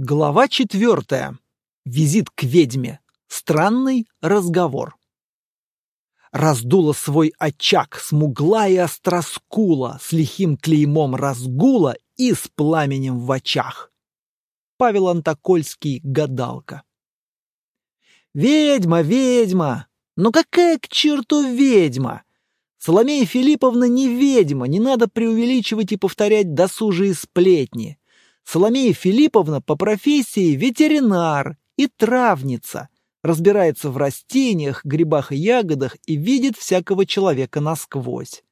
Глава четвертая. Визит к ведьме. Странный разговор. Раздула свой очаг смуглая остроскула с лихим клеймом разгула и с пламенем в очах. Павел Антокольский, гадалка. Ведьма, ведьма! Ну какая к черту ведьма? Соломея Филипповна не ведьма, не надо преувеличивать и повторять досужие сплетни. Соломея Филипповна по профессии ветеринар и травница, разбирается в растениях, грибах и ягодах и видит всякого человека насквозь.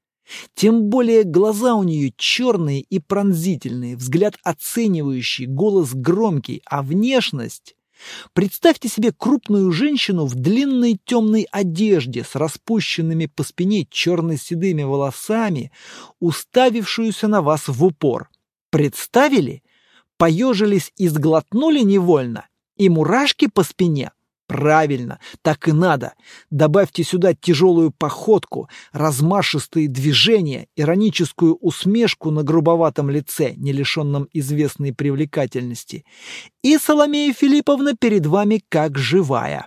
Тем более глаза у нее черные и пронзительные, взгляд оценивающий, голос громкий, а внешность Представьте себе крупную женщину в длинной темной одежде с распущенными по спине черно-седыми волосами, уставившуюся на вас в упор. Представили? Поежились и сглотнули невольно, и мурашки по спине Правильно, так и надо. Добавьте сюда тяжелую походку, размашистые движения, ироническую усмешку на грубоватом лице, не лишенном известной привлекательности. И Соломея Филипповна перед вами как живая.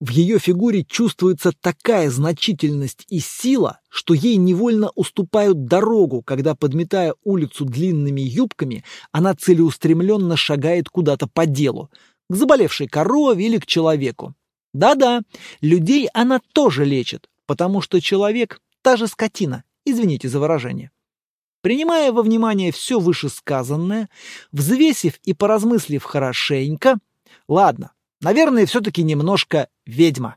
В ее фигуре чувствуется такая значительность и сила, что ей невольно уступают дорогу, когда, подметая улицу длинными юбками, она целеустремленно шагает куда-то по делу к заболевшей корове или к человеку. Да-да, людей она тоже лечит, потому что человек – та же скотина, извините за выражение. Принимая во внимание все вышесказанное, взвесив и поразмыслив хорошенько, ладно, наверное, все-таки немножко ведьма.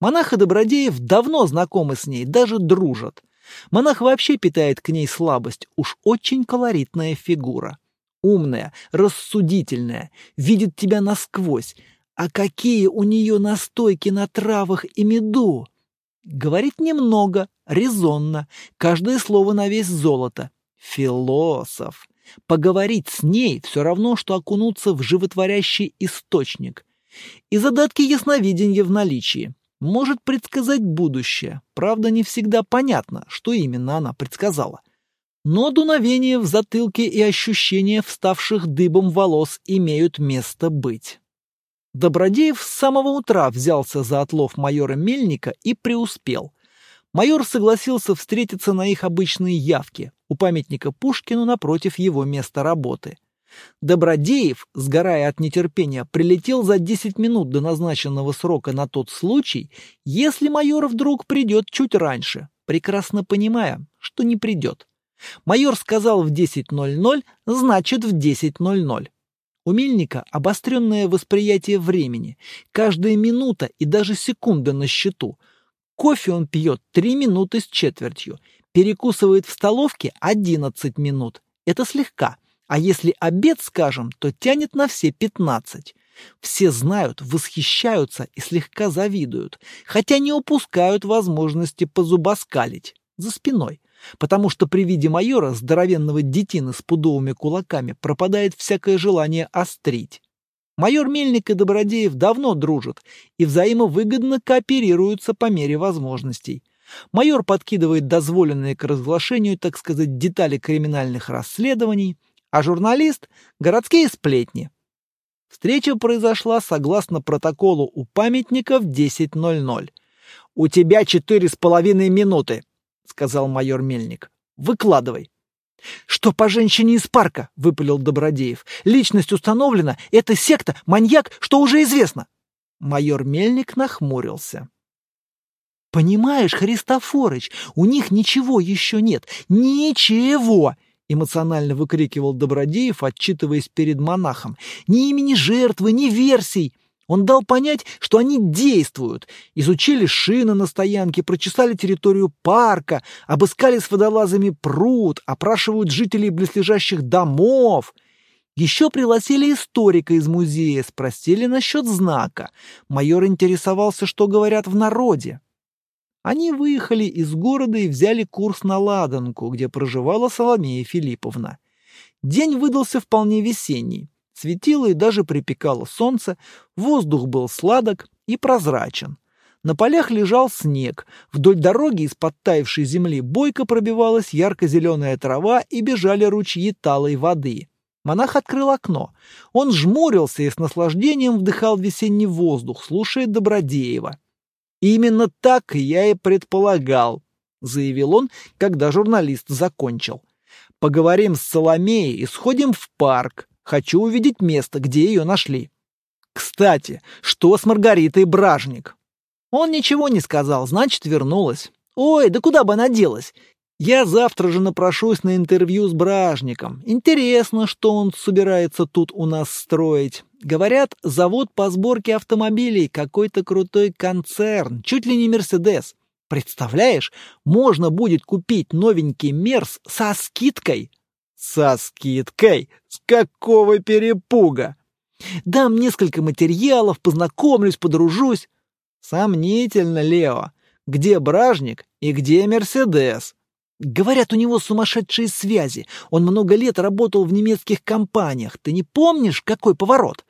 Монах и Добродеев давно знакомы с ней, даже дружат. Монах вообще питает к ней слабость, уж очень колоритная фигура умная, рассудительная, видит тебя насквозь. А какие у нее настойки на травах и меду! Говорит немного, резонно, каждое слово на весь золото. Философ. Поговорить с ней все равно, что окунуться в животворящий источник. И задатки ясновидения в наличии. Может предсказать будущее. Правда, не всегда понятно, что именно она предсказала но дуновение в затылке и ощущение вставших дыбом волос имеют место быть. Добродеев с самого утра взялся за отлов майора Мельника и преуспел. Майор согласился встретиться на их обычные явки у памятника Пушкину напротив его места работы. Добродеев, сгорая от нетерпения, прилетел за 10 минут до назначенного срока на тот случай, если майор вдруг придет чуть раньше, прекрасно понимая, что не придет. Майор сказал в 10.00, значит в 10.00. У Мельника обостренное восприятие времени. Каждая минута и даже секунда на счету. Кофе он пьет 3 минуты с четвертью. Перекусывает в столовке 11 минут. Это слегка. А если обед, скажем, то тянет на все 15. Все знают, восхищаются и слегка завидуют, хотя не упускают возможности позубоскалить за спиной потому что при виде майора, здоровенного детины с пудовыми кулаками, пропадает всякое желание острить. Майор Мельник и Добродеев давно дружат и взаимовыгодно кооперируются по мере возможностей. Майор подкидывает дозволенные к разглашению, так сказать, детали криминальных расследований, а журналист — городские сплетни. Встреча произошла согласно протоколу у памятника в 10.00. «У тебя четыре с половиной минуты», сказал майор Мельник. Выкладывай. Что по женщине из парка, выпалил Добродеев. Личность установлена, это секта, маньяк, что уже известно. Майор Мельник нахмурился. Понимаешь, Христофорыч, у них ничего еще нет. Ничего! эмоционально выкрикивал Добродеев, отчитываясь перед монахом. Ни имени жертвы, ни версий. Он дал понять, что они действуют. Изучили шины на стоянке, прочесали территорию парка, обыскали с водолазами пруд, опрашивают жителей близлежащих домов. Еще пригласили историка из музея, спросили насчет знака. Майор интересовался, что говорят в народе. Они выехали из города и взяли курс на Ладанку, где проживала Соломея Филипповна. День выдался вполне весенний. Светило и даже припекало солнце, воздух был сладок и прозрачен. На полях лежал снег, вдоль дороги из подтаявшей земли бойко пробивалась ярко-зеленая трава и бежали ручьи талой воды. Монах открыл окно. Он жмурился и с наслаждением вдыхал весенний воздух, слушая Добродеева. «Именно так я и предполагал», — заявил он, когда журналист закончил. «Поговорим с Соломеей и сходим в парк. Хочу увидеть место, где ее нашли». «Кстати, что с Маргаритой Бражник?» Он ничего не сказал, значит, вернулась. «Ой, да куда бы она делась? Я завтра же напрошусь на интервью с Бражником. Интересно, что он собирается тут у нас строить. Говорят, завод по сборке автомобилей, какой-то крутой концерн, чуть ли не Мерседес. Представляешь, можно будет купить новенький Мерс со скидкой. Со скидкой? С какого перепуга? Дам несколько материалов, познакомлюсь, подружусь. Сомнительно, Лео. Где Бражник и где Мерседес? Говорят, у него сумасшедшие связи. Он много лет работал в немецких компаниях. Ты не помнишь, какой поворот?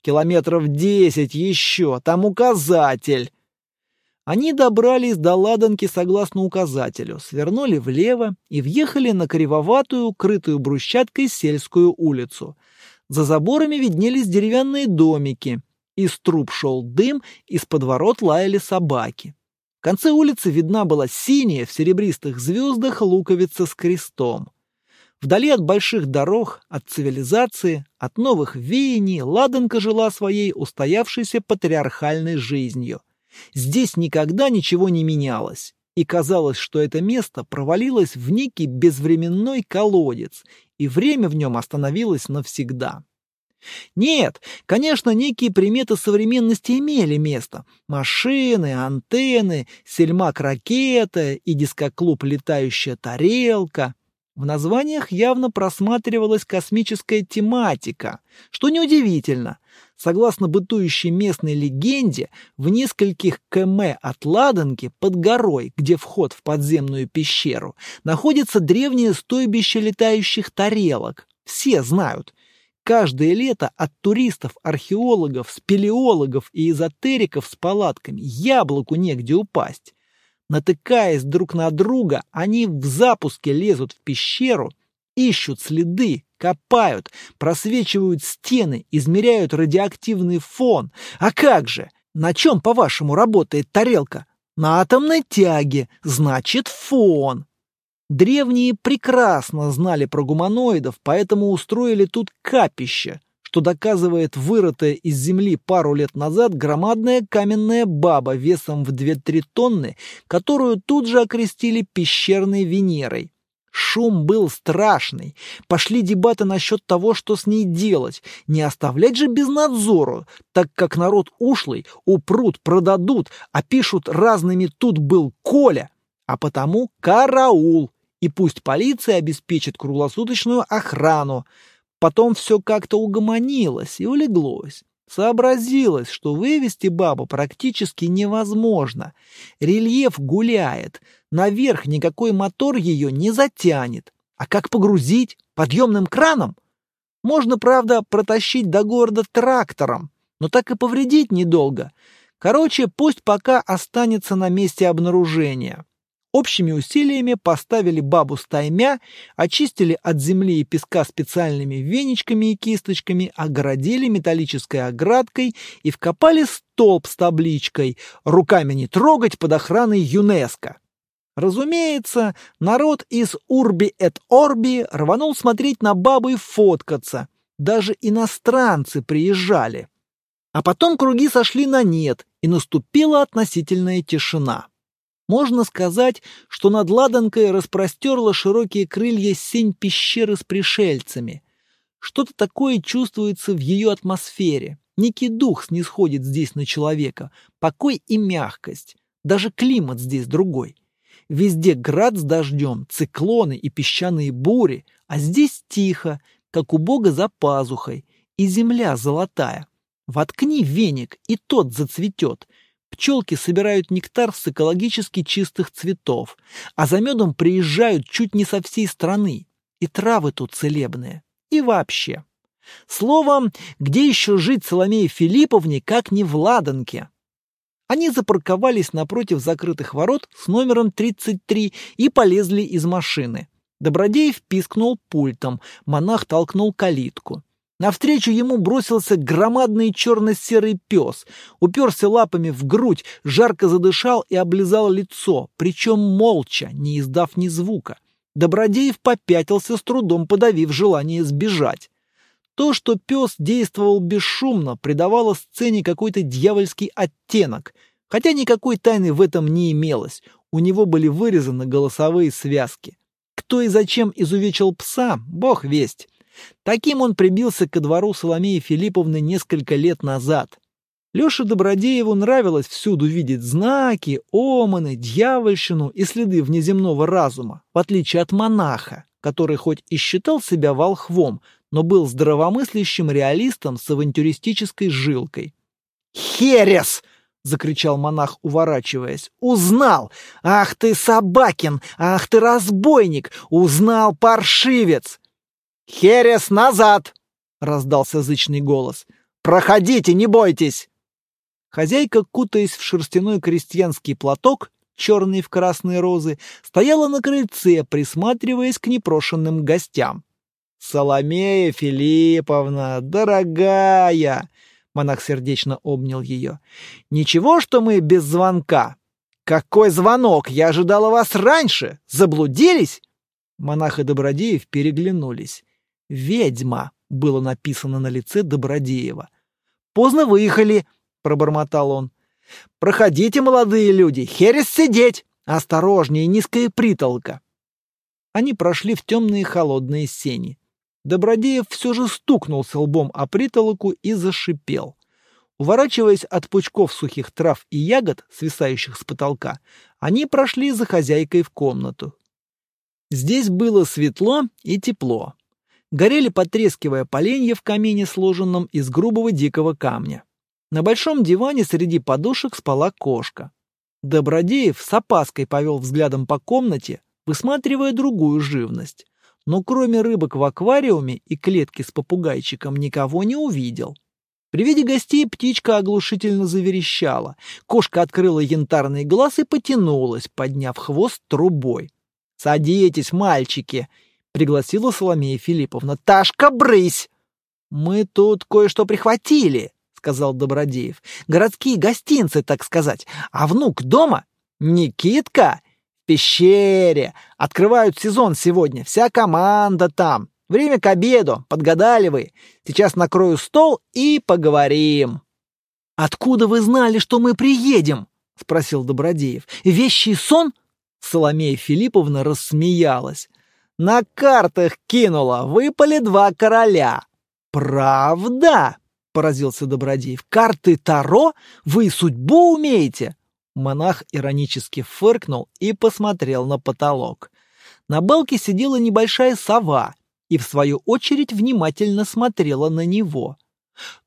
Километров десять еще. Там указатель. Они добрались до Ладанки согласно указателю, свернули влево и въехали на кривоватую, крытую брусчаткой сельскую улицу. За заборами виднелись деревянные домики. Из труб шел дым, из-под ворот лаяли собаки конце улицы видна была синяя в серебристых звездах луковица с крестом. Вдали от больших дорог, от цивилизации, от новых веяний Ладанка жила своей устоявшейся патриархальной жизнью. Здесь никогда ничего не менялось, и казалось, что это место провалилось в некий безвременной колодец, и время в нем остановилось навсегда. Нет, конечно, некие приметы современности имели место. Машины, антенны, сельмак-ракета и дискоклуб «Летающая тарелка». В названиях явно просматривалась космическая тематика, что неудивительно. Согласно бытующей местной легенде, в нескольких км от Ладанки, под горой, где вход в подземную пещеру, находится древнее стойбище летающих тарелок. Все знают – Каждое лето от туристов, археологов, спелеологов и эзотериков с палатками яблоку негде упасть. Натыкаясь друг на друга, они в запуске лезут в пещеру, ищут следы, копают, просвечивают стены, измеряют радиоактивный фон. А как же? На чем, по-вашему, работает тарелка? На атомной тяге, значит, фон. Древние прекрасно знали про гуманоидов, поэтому устроили тут капище, что доказывает вырытая из земли пару лет назад громадная каменная баба весом в 2-3 тонны, которую тут же окрестили пещерной Венерой. Шум был страшный. Пошли дебаты насчет того, что с ней делать. Не оставлять же без надзора, так как народ ушлый, упрут, продадут, а пишут разными «тут был Коля», а потому караул, и пусть полиция обеспечит круглосуточную охрану. Потом все как-то угомонилось и улеглось. Сообразилось, что вывести бабу практически невозможно. Рельеф гуляет, наверх никакой мотор ее не затянет. А как погрузить? Подъемным краном? Можно, правда, протащить до города трактором, но так и повредить недолго. Короче, пусть пока останется на месте обнаружения. Общими усилиями поставили бабу стаймя, очистили от земли и песка специальными веничками и кисточками, огородили металлической оградкой и вкопали столб с табличкой «Руками не трогать под охраной ЮНЕСКО». Разумеется, народ из Урби эт Орби рванул смотреть на бабу и фоткаться. Даже иностранцы приезжали. А потом круги сошли на нет, и наступила относительная тишина. Можно сказать, что над Ладанкой распростерла широкие крылья сень пещеры с пришельцами. Что-то такое чувствуется в ее атмосфере. Некий дух снисходит здесь на человека, покой и мягкость. Даже климат здесь другой. Везде град с дождем, циклоны и песчаные бури, а здесь тихо, как у бога за пазухой, и земля золотая. Воткни веник, и тот зацветет — Пчелки собирают нектар с экологически чистых цветов, а за медом приезжают чуть не со всей страны. И травы тут целебные. И вообще. Словом, где еще жить Соломее Филипповне, как не в Ладанке? Они запарковались напротив закрытых ворот с номером 33 и полезли из машины. Добродеев пискнул пультом, монах толкнул калитку. Навстречу ему бросился громадный черно-серый пес, уперся лапами в грудь, жарко задышал и облизал лицо, причем молча, не издав ни звука. Добродеев попятился, с трудом подавив желание сбежать. То, что пес действовал бесшумно, придавало сцене какой-то дьявольский оттенок, хотя никакой тайны в этом не имелось, у него были вырезаны голосовые связки. Кто и зачем изувечил пса, бог весть. Таким он прибился ко двору Соломеи Филипповны несколько лет назад. Леше Добродееву нравилось всюду видеть знаки, оманы, дьявольщину и следы внеземного разума, в отличие от монаха, который хоть и считал себя волхвом, но был здравомыслящим реалистом с авантюристической жилкой. «Херес!» — закричал монах, уворачиваясь. «Узнал! Ах ты, собакин! Ах ты, разбойник! Узнал, паршивец!» «Херес, назад!» — раздался зычный голос. «Проходите, не бойтесь!» Хозяйка, кутаясь в шерстяной крестьянский платок, черный в красные розы, стояла на крыльце, присматриваясь к непрошенным гостям. «Соломея Филипповна, дорогая!» Монах сердечно обнял ее. «Ничего, что мы без звонка?» «Какой звонок? Я ожидала вас раньше! Заблудились?» Монах и Добродеев переглянулись. «Ведьма» было написано на лице Добродеева. «Поздно выехали», — пробормотал он. «Проходите, молодые люди, херес сидеть! Осторожнее, низкая притолка!» Они прошли в темные холодные сени. Добродеев все же стукнулся лбом о притолоку и зашипел. Уворачиваясь от пучков сухих трав и ягод, свисающих с потолка, они прошли за хозяйкой в комнату. Здесь было светло и тепло горели, потрескивая поленья в камине, сложенном из грубого дикого камня. На большом диване среди подушек спала кошка. Добродеев с опаской повел взглядом по комнате, высматривая другую живность. Но кроме рыбок в аквариуме и клетки с попугайчиком никого не увидел. При виде гостей птичка оглушительно заверещала. Кошка открыла янтарный глаз и потянулась, подняв хвост трубой. «Садитесь, мальчики!» Пригласила Соломея Филипповна. «Ташка, брысь!» «Мы тут кое-что прихватили», — сказал Добродеев. «Городские гостинцы, так сказать. А внук дома? Никитка? В пещере. Открывают сезон сегодня. Вся команда там. Время к обеду. Подгадали вы. Сейчас накрою стол и поговорим». «Откуда вы знали, что мы приедем?» — спросил Добродеев. «Вещий сон?» Соломея Филипповна рассмеялась. На картах кинула, выпали два короля. Правда? Поразился Добродеев. Карты Таро? Вы судьбу умеете? Монах иронически фыркнул и посмотрел на потолок. На балке сидела небольшая сова и, в свою очередь, внимательно смотрела на него.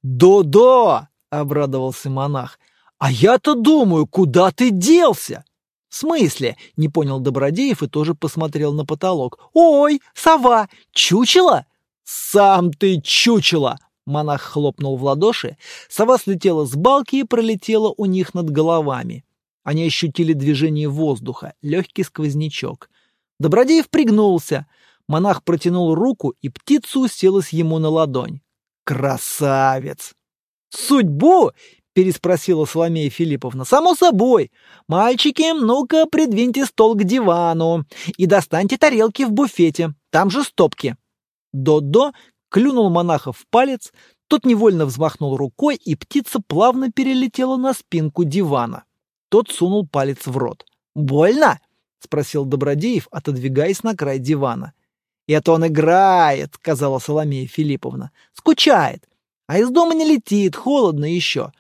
«Да-да!» — обрадовался монах. «А я-то думаю, куда ты делся? «В смысле?» — не понял Добродеев и тоже посмотрел на потолок. «Ой, сова! Чучело?» «Сам ты чучело!» Монах хлопнул в ладоши. Сова слетела с балки и пролетела у них над головами. Они ощутили движение воздуха, легкий сквознячок. Добродеев пригнулся. Монах протянул руку, и птица уселась ему на ладонь. «Красавец!» «Судьбу переспросила Соломея Филипповна. «Само собой. Мальчики, ну-ка, придвиньте стол к дивану и достаньте тарелки в буфете. Там же стопки». Додо клюнул монаха в палец, тот невольно взмахнул рукой, и птица плавно перелетела на спинку дивана. Тот сунул палец в рот. «Больно?» — спросил Добродеев, отодвигаясь на край дивана. «Это он играет», — сказала Соломея Филипповна. «Скучает. А из дома не летит, холодно еще.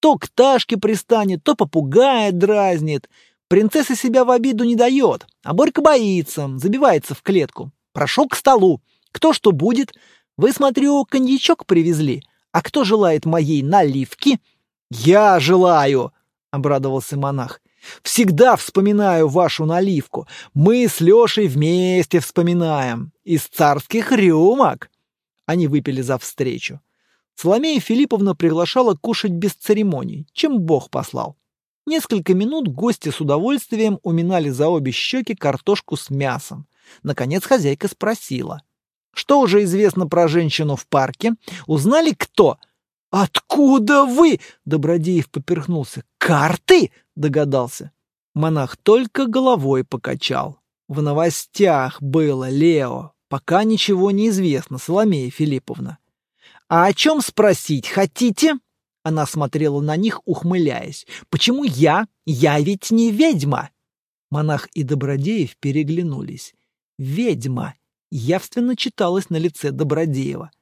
То к Ташке пристанет, то попугая дразнит. Принцесса себя в обиду не дает, а Борька боится, забивается в клетку. Прошел к столу. Кто что будет? Вы, смотрю, коньячок привезли. А кто желает моей наливки? Я желаю, обрадовался монах. Всегда вспоминаю вашу наливку. Мы с Лешей вместе вспоминаем. Из царских рюмок. Они выпили за встречу. Соломея Филипповна приглашала кушать без церемоний, чем Бог послал. Несколько минут гости с удовольствием уминали за обе щеки картошку с мясом. Наконец хозяйка спросила. «Что уже известно про женщину в парке? Узнали, кто?» «Откуда вы?» — Добродеев поперхнулся. «Карты?» — догадался. Монах только головой покачал. В новостях было, Лео. Пока ничего не известно, Соломея Филипповна. «А о чем спросить хотите?» Она смотрела на них, ухмыляясь. «Почему я? Я ведь не ведьма!» Монах и Добродеев переглянулись. «Ведьма!» явственно читалось на лице Добродеева.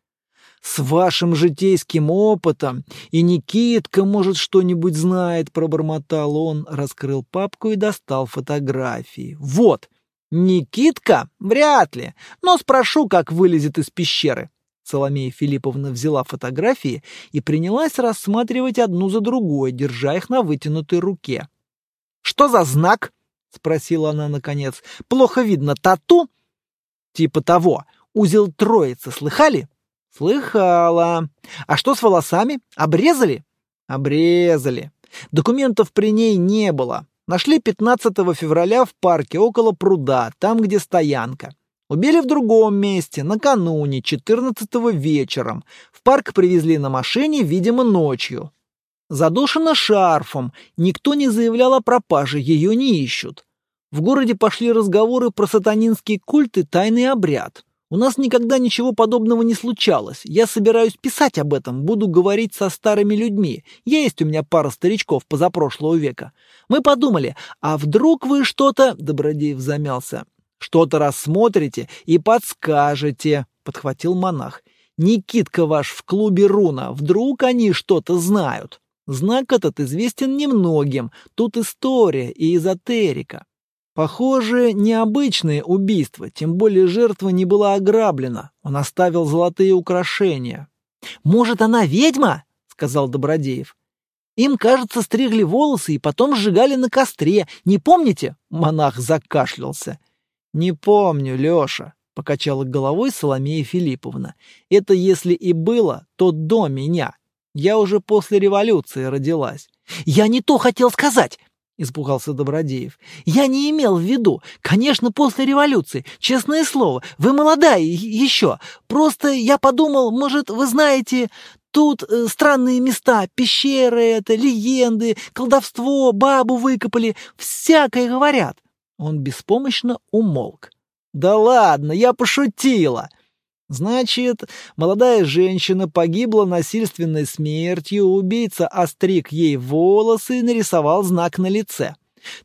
«С вашим житейским опытом и Никитка, может, что-нибудь знает», — пробормотал он, раскрыл папку и достал фотографии. «Вот! Никитка? Вряд ли, но спрошу, как вылезет из пещеры». Соломея Филипповна взяла фотографии и принялась рассматривать одну за другой, держа их на вытянутой руке. «Что за знак?» — спросила она наконец. «Плохо видно тату?» «Типа того. Узел троицы. Слыхали?» «Слыхала. А что с волосами? Обрезали?» «Обрезали. Документов при ней не было. Нашли 15 февраля в парке около пруда, там, где стоянка. Убили в другом месте, накануне, 14 вечером. В парк привезли на машине, видимо, ночью. Задушена шарфом, никто не заявлял о пропаже, ее не ищут. В городе пошли разговоры про сатанинский культ и тайный обряд. У нас никогда ничего подобного не случалось. Я собираюсь писать об этом, буду говорить со старыми людьми. Есть у меня пара старичков позапрошлого века. Мы подумали, а вдруг вы что-то... Добродеев замялся. Что-то рассмотрите и подскажете, подхватил монах. Никитка ваш в клубе Руна, вдруг они что-то знают. Знак этот известен немногим, тут история и эзотерика. Похоже, необычное убийство, тем более жертва не была ограблена. Он оставил золотые украшения. «Может, она ведьма?» — сказал Добродеев. «Им, кажется, стригли волосы и потом сжигали на костре. Не помните?» — монах закашлялся. «Не помню, Леша», — покачала головой Соломея Филипповна. «Это если и было, то до меня. Я уже после революции родилась». «Я не то хотел сказать!» — испугался Добродеев. «Я не имел в виду. Конечно, после революции. Честное слово, вы молодая еще. Просто я подумал, может, вы знаете, тут э, странные места, пещеры это, легенды, колдовство, бабу выкопали. Всякое говорят. Он беспомощно умолк. «Да ладно, я пошутила!» Значит, молодая женщина погибла насильственной смертью, убийца остриг ей волосы и нарисовал знак на лице.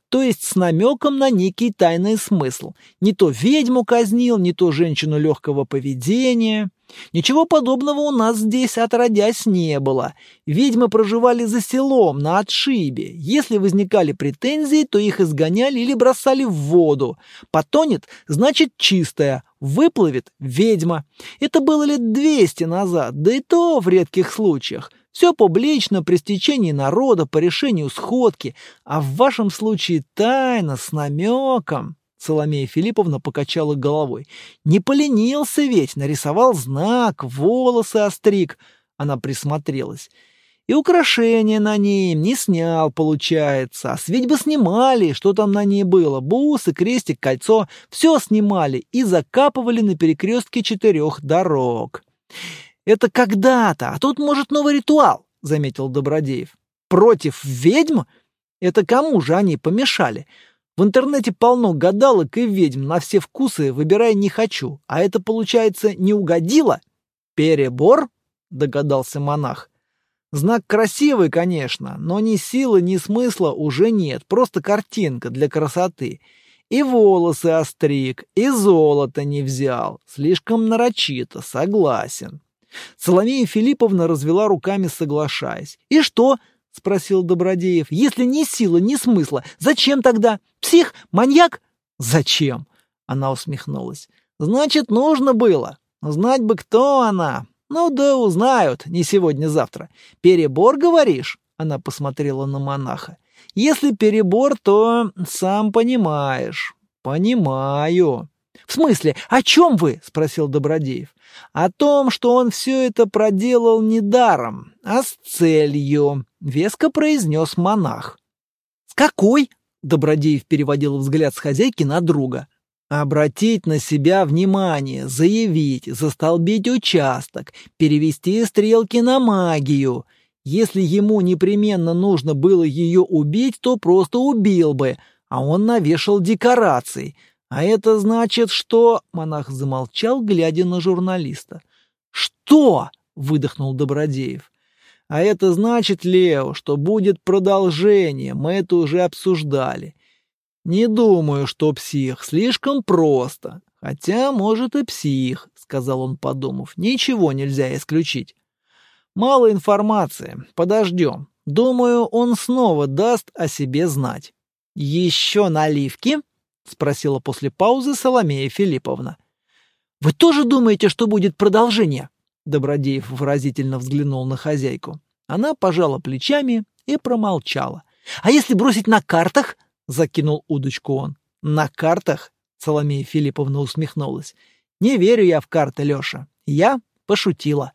То есть с намеком на некий тайный смысл. Не то ведьму казнил, не то женщину легкого поведения. Ничего подобного у нас здесь отродясь не было. Ведьмы проживали за селом, на отшибе. Если возникали претензии, то их изгоняли или бросали в воду. Потонет, значит чистая. Выплывет – ведьма. Это было лет двести назад, да и то в редких случаях. Все публично, при стечении народа, по решению сходки. А в вашем случае тайна, с намеком. Соломея Филипповна покачала головой. «Не поленился ведь, нарисовал знак, волосы остриг». Она присмотрелась. «И украшения на ней не снял, получается. А с ведьбы снимали, что там на ней было. Бусы, крестик, кольцо. Все снимали и закапывали на перекрестке четырех дорог». «Это когда-то, а тут, может, новый ритуал», — заметил Добродеев. «Против ведьм? Это кому же они помешали?» В интернете полно гадалок и ведьм на все вкусы, выбирай не хочу. А это, получается, не угодило? Перебор? Догадался монах. Знак красивый, конечно, но ни силы, ни смысла уже нет, просто картинка для красоты. И волосы остриг, и золото не взял. Слишком нарочито, согласен. Соломея Филипповна развела руками, соглашаясь. «И что?» — спросил Добродеев. «Если ни сила, ни смысла, зачем тогда? Псих? Маньяк?» «Зачем?» — она усмехнулась. «Значит, нужно было. Знать бы, кто она. Ну да узнают, не сегодня-завтра. Перебор, говоришь?» — она посмотрела на монаха. «Если перебор, то сам понимаешь». «Понимаю». «В смысле? О чем вы?» — спросил Добродеев. «О том, что он все это проделал не даром, а с целью», — веско произнес монах. «С какой?» — Добродеев переводил взгляд с хозяйки на друга. Обратить на себя внимание, заявить, застолбить участок, перевести стрелки на магию. Если ему непременно нужно было ее убить, то просто убил бы, а он навешал декораций. А это значит, что... Монах замолчал, глядя на журналиста. «Что?» — выдохнул Добродеев. «А это значит, Лео, что будет продолжение, мы это уже обсуждали. Не думаю, что псих, слишком просто. Хотя, может, и псих», — сказал он, подумав. «Ничего нельзя исключить». «Мало информации. Подождем. Думаю, он снова даст о себе знать». «Еще наливки?» — спросила после паузы Соломея Филипповна. «Вы тоже думаете, что будет продолжение?» Добродеев выразительно взглянул на хозяйку. Она пожала плечами и промолчала. «А если бросить на картах?» — закинул удочку он. «На картах?» — Соломея Филипповна усмехнулась. «Не верю я в карты, Леша. Я пошутила».